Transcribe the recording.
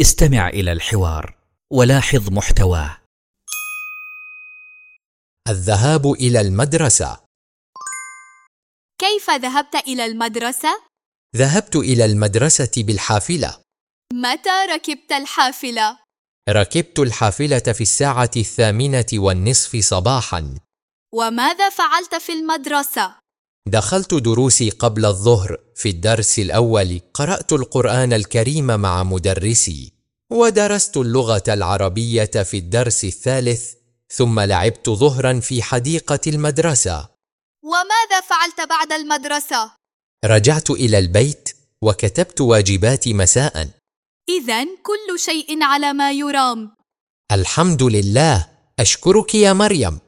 استمع إلى الحوار ولاحظ محتواه الذهاب إلى المدرسة كيف ذهبت إلى المدرسة؟ ذهبت إلى المدرسة بالحافلة متى ركبت الحافلة؟ ركبت الحافلة في الساعة الثامنة والنصف صباحا وماذا فعلت في المدرسة؟ دخلت دروسي قبل الظهر في الدرس الأول قرأت القرآن الكريم مع مدرسي ودرست اللغة العربية في الدرس الثالث ثم لعبت ظهرا في حديقة المدرسة. وماذا فعلت بعد المدرسة؟ رجعت إلى البيت وكتبت واجباتي مساء. إذا كل شيء على ما يرام. الحمد لله أشكرك يا مريم.